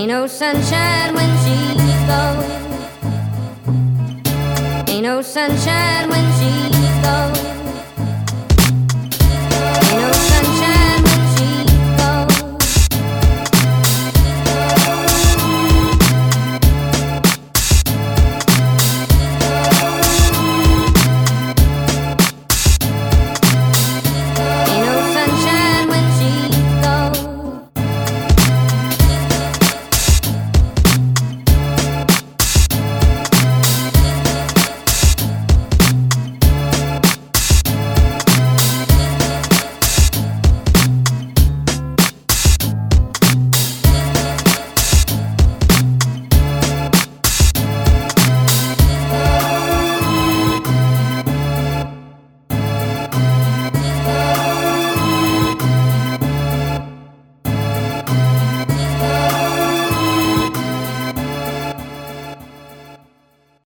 Ain't no sunshine when she's gone. Ain't no sunshine when she's gone.